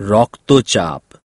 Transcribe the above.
রক্তচাপ।